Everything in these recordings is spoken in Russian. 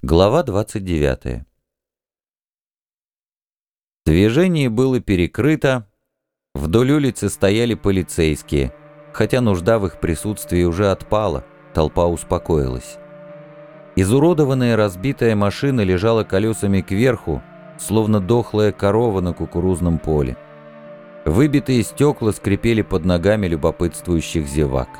Глава 29. Движение было перекрыто, вдоль улицы стояли полицейские, хотя нужда в их присутствии уже отпала, толпа успокоилась. Изуродованная разбитая машина лежала колесами кверху, словно дохлая корова на кукурузном поле. Выбитые стекла скрипели под ногами любопытствующих зевак.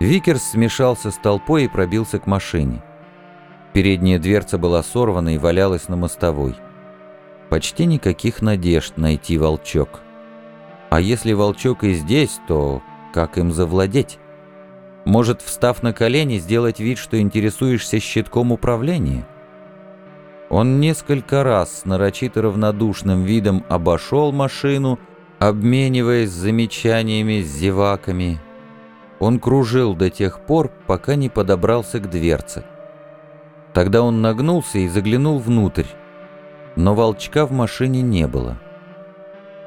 Викерс смешался с толпой и пробился к машине. Передняя дверца была сорвана и валялась на мостовой. Почти никаких надежд найти волчок. А если волчок и здесь, то как им завладеть? Может, встав на колени, сделать вид, что интересуешься щитком управления? Он несколько раз с нарочито равнодушным видом обошел машину, обмениваясь замечаниями с зеваками. Он кружил до тех пор, пока не подобрался к дверце. Тогда он нагнулся и заглянул внутрь, но волчка в машине не было.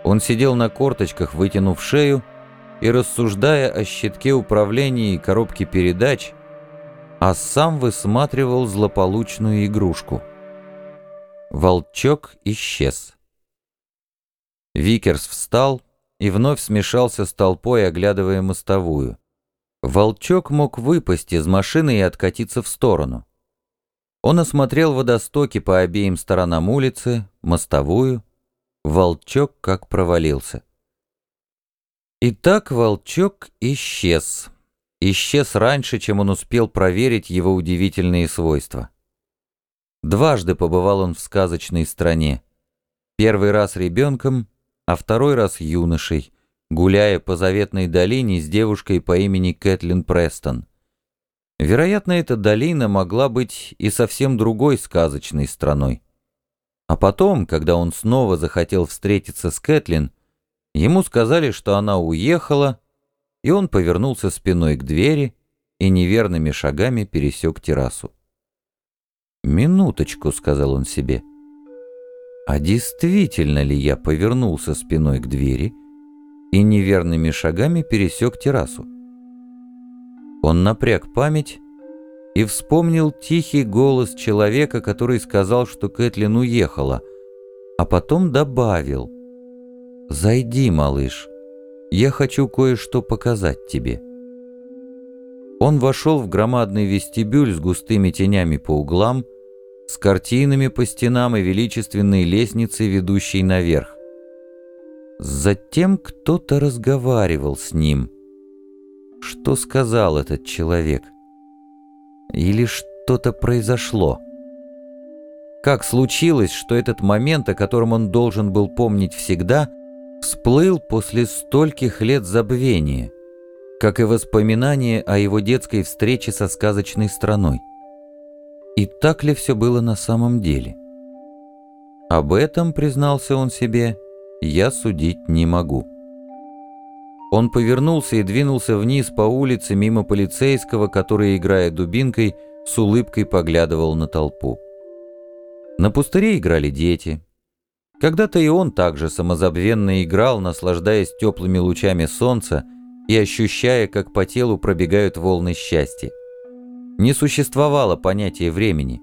Он сидел на корточках, вытянув шею, и рассуждая о щитке управления и коробке передач, а сам высматривал злополучную игрушку. Волчок исчез. Викерс встал и вновь смешался с толпой, оглядывая мостовую. Волчок мог выпасть из машины и откатиться в сторону. Он осмотрел водостоки по обеим сторонам улицы, мостовую. Волчок как провалился. Итак, волчок исчез. Исчез раньше, чем он успел проверить его удивительные свойства. Дважды побывал он в сказочной стране. Первый раз ребенком, а второй раз юношей, гуляя по заветной долине с девушкой по имени Кэтлин Престон. Вероятно, эта долина могла быть и совсем другой сказочной страной. А потом, когда он снова захотел встретиться с Кэтлин, ему сказали, что она уехала, и он повернулся спиной к двери и неверными шагами пересек террасу. «Минуточку», — сказал он себе. «А действительно ли я повернулся спиной к двери и неверными шагами пересек террасу?» Он напряг память и вспомнил тихий голос человека, который сказал, что Кэтлин уехала, а потом добавил «Зайди, малыш, я хочу кое-что показать тебе». Он вошел в громадный вестибюль с густыми тенями по углам, с картинами по стенам и величественной лестницей, ведущей наверх. Затем кто-то разговаривал с ним – что сказал этот человек? Или что-то произошло? Как случилось, что этот момент, о котором он должен был помнить всегда, всплыл после стольких лет забвения, как и воспоминания о его детской встрече со сказочной страной? И так ли все было на самом деле? Об этом, признался он себе, я судить не могу. Он повернулся и двинулся вниз по улице мимо полицейского, который, играя дубинкой, с улыбкой поглядывал на толпу. На пустыре играли дети. Когда-то и он также самозабвенно играл, наслаждаясь теплыми лучами солнца и ощущая, как по телу пробегают волны счастья. Не существовало понятия времени.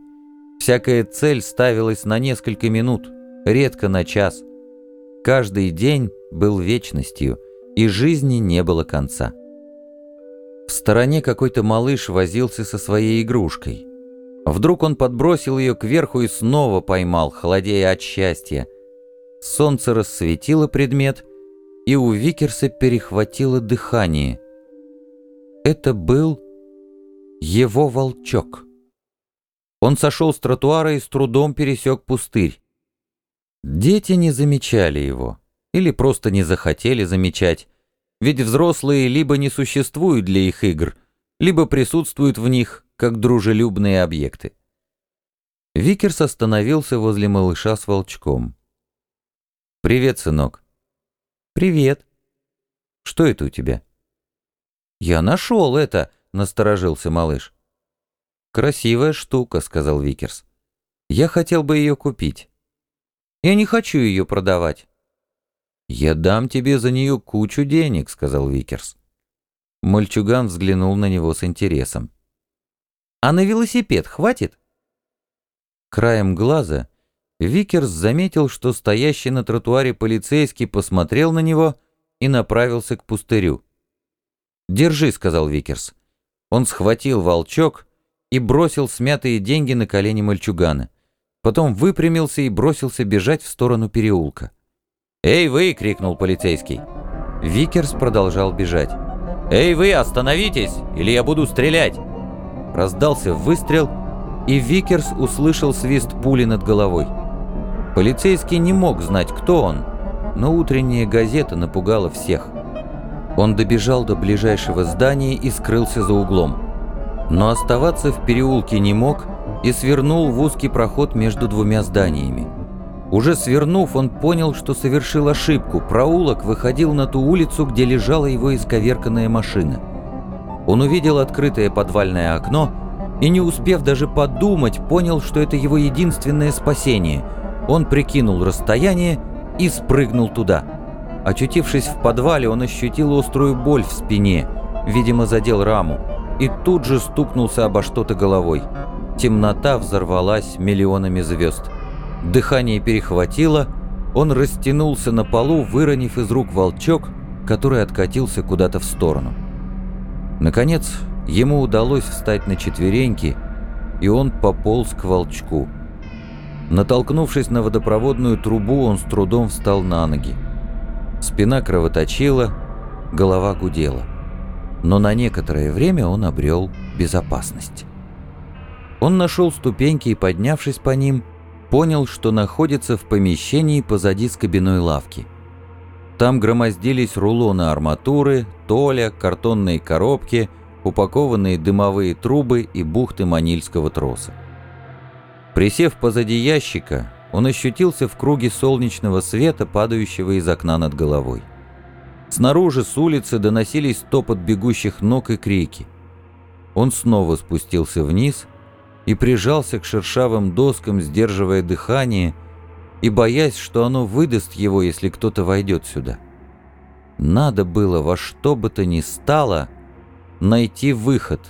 Всякая цель ставилась на несколько минут, редко на час. Каждый день был вечностью — и жизни не было конца. В стороне какой-то малыш возился со своей игрушкой. Вдруг он подбросил ее кверху и снова поймал, холодея от счастья. Солнце рассветило предмет, и у Викерса перехватило дыхание. Это был его волчок. Он сошел с тротуара и с трудом пересек пустырь. Дети не замечали его или просто не захотели замечать, ведь взрослые либо не существуют для их игр, либо присутствуют в них как дружелюбные объекты. Викерс остановился возле малыша с волчком. «Привет, сынок». «Привет». «Что это у тебя?» «Я нашел это», — насторожился малыш. «Красивая штука», — сказал Викерс. «Я хотел бы ее купить». «Я не хочу ее продавать». «Я дам тебе за нее кучу денег», — сказал Викерс. Мальчуган взглянул на него с интересом. «А на велосипед хватит?» Краем глаза Викерс заметил, что стоящий на тротуаре полицейский посмотрел на него и направился к пустырю. «Держи», — сказал Викерс. Он схватил волчок и бросил смятые деньги на колени мальчугана. Потом выпрямился и бросился бежать в сторону переулка. «Эй, вы!» — крикнул полицейский. Викерс продолжал бежать. «Эй, вы, остановитесь, или я буду стрелять!» Раздался выстрел, и Викерс услышал свист пули над головой. Полицейский не мог знать, кто он, но утренняя газета напугала всех. Он добежал до ближайшего здания и скрылся за углом. Но оставаться в переулке не мог и свернул в узкий проход между двумя зданиями. Уже свернув, он понял, что совершил ошибку. Проулок выходил на ту улицу, где лежала его исковерканная машина. Он увидел открытое подвальное окно и, не успев даже подумать, понял, что это его единственное спасение – он прикинул расстояние и спрыгнул туда. Очутившись в подвале, он ощутил острую боль в спине, видимо, задел раму, и тут же стукнулся обо что-то головой. Темнота взорвалась миллионами звезд. Дыхание перехватило, он растянулся на полу, выронив из рук волчок, который откатился куда-то в сторону. Наконец, ему удалось встать на четвереньки, и он пополз к волчку. Натолкнувшись на водопроводную трубу, он с трудом встал на ноги. Спина кровоточила, голова гудела. Но на некоторое время он обрел безопасность. Он нашел ступеньки и, поднявшись по ним, понял, что находится в помещении позади скобяной лавки. Там громоздились рулоны арматуры, толя, картонные коробки, упакованные дымовые трубы и бухты манильского троса. Присев позади ящика, он ощутился в круге солнечного света, падающего из окна над головой. Снаружи с улицы доносились топот бегущих ног и крики. Он снова спустился вниз и прижался к шершавым доскам, сдерживая дыхание и боясь, что оно выдаст его, если кто-то войдет сюда. Надо было во что бы то ни стало найти выход.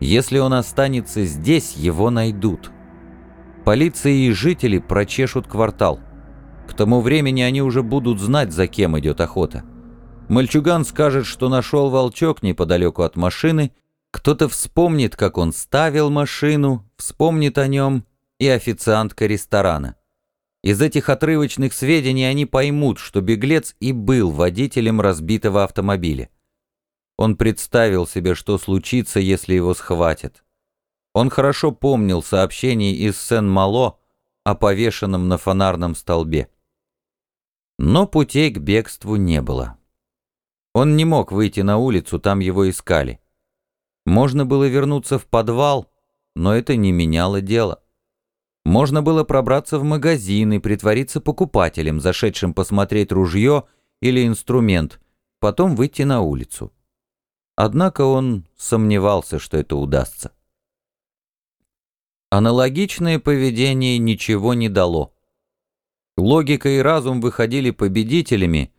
Если он останется здесь, его найдут. Полиция и жители прочешут квартал. К тому времени они уже будут знать, за кем идет охота. Мальчуган скажет, что нашел волчок неподалеку от машины, кто-то вспомнит, как он ставил машину, вспомнит о нем и официантка ресторана. Из этих отрывочных сведений они поймут, что беглец и был водителем разбитого автомобиля. Он представил себе, что случится, если его схватят. Он хорошо помнил сообщение из Сен-Мало о повешенном на фонарном столбе. Но путей к бегству не было. Он не мог выйти на улицу, там его искали. Можно было вернуться в подвал, но это не меняло дело. Можно было пробраться в магазин и притвориться покупателем, зашедшим посмотреть ружье или инструмент, потом выйти на улицу. Однако он сомневался, что это удастся. Аналогичное поведение ничего не дало. Логика и разум выходили победителями,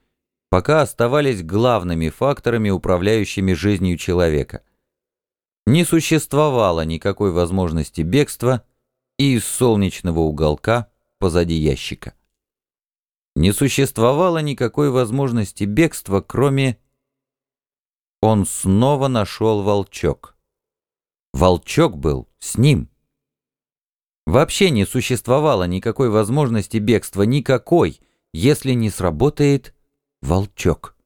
пока оставались главными факторами, управляющими жизнью человека. Не существовало никакой возможности бегства и из солнечного уголка позади ящика. Не существовало никакой возможности бегства, кроме... Он снова нашел волчок. Волчок был с ним. Вообще не существовало никакой возможности бегства, никакой, если не сработает волчок.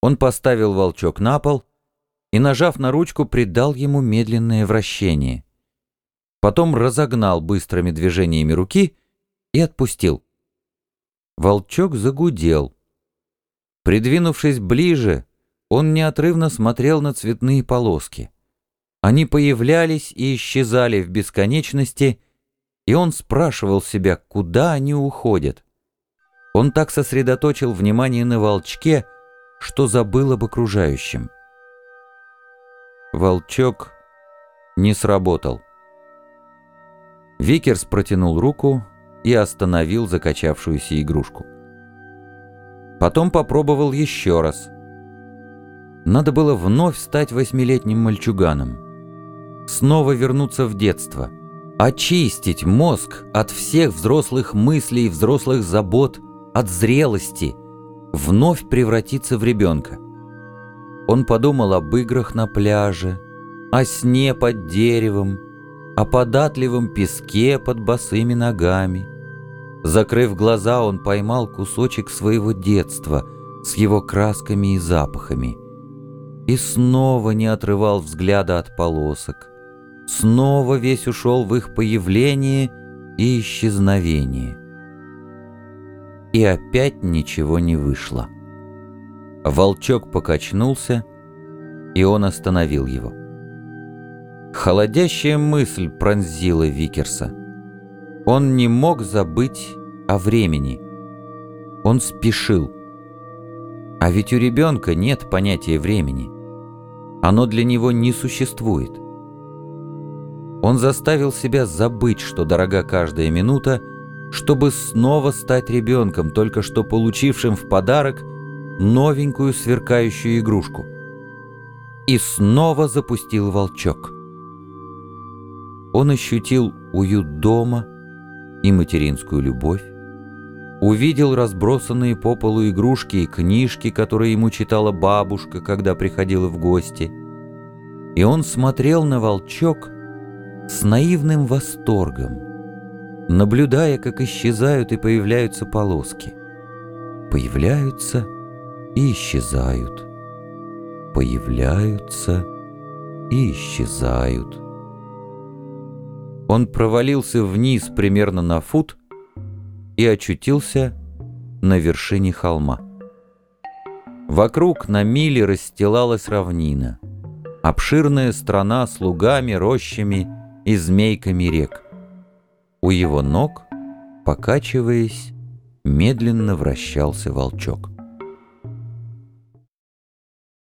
Он поставил волчок на пол и, нажав на ручку, придал ему медленное вращение. Потом разогнал быстрыми движениями руки и отпустил. Волчок загудел. Придвинувшись ближе, он неотрывно смотрел на цветные полоски. Они появлялись и исчезали в бесконечности, и он спрашивал себя, куда они уходят. Он так сосредоточил внимание на волчке, что забыл об окружающем. Волчок не сработал. Викерс протянул руку и остановил закачавшуюся игрушку. Потом попробовал еще раз. Надо было вновь стать восьмилетним мальчуганом снова вернуться в детство, очистить мозг от всех взрослых мыслей, взрослых забот, от зрелости, вновь превратиться в ребенка. Он подумал об играх на пляже, о сне под деревом, о податливом песке под босыми ногами. Закрыв глаза, он поймал кусочек своего детства с его красками и запахами и снова не отрывал взгляда от полосок. Снова весь ушел в их появление и исчезновение. И опять ничего не вышло. Волчок покачнулся, и он остановил его. Холодящая мысль пронзила Викерса. Он не мог забыть о времени. Он спешил. А ведь у ребенка нет понятия времени. Оно для него не существует. Он заставил себя забыть, что дорога каждая минута, чтобы снова стать ребенком, только что получившим в подарок новенькую сверкающую игрушку. И снова запустил волчок. Он ощутил уют дома и материнскую любовь, увидел разбросанные по полу игрушки и книжки, которые ему читала бабушка, когда приходила в гости. И он смотрел на волчок с наивным восторгом, наблюдая, как исчезают и появляются полоски. Появляются и исчезают. Появляются и исчезают. Он провалился вниз примерно на фут и очутился на вершине холма. Вокруг на миле расстилалась равнина. Обширная страна с лугами, рощами и змейками рек. У его ног, покачиваясь, медленно вращался волчок.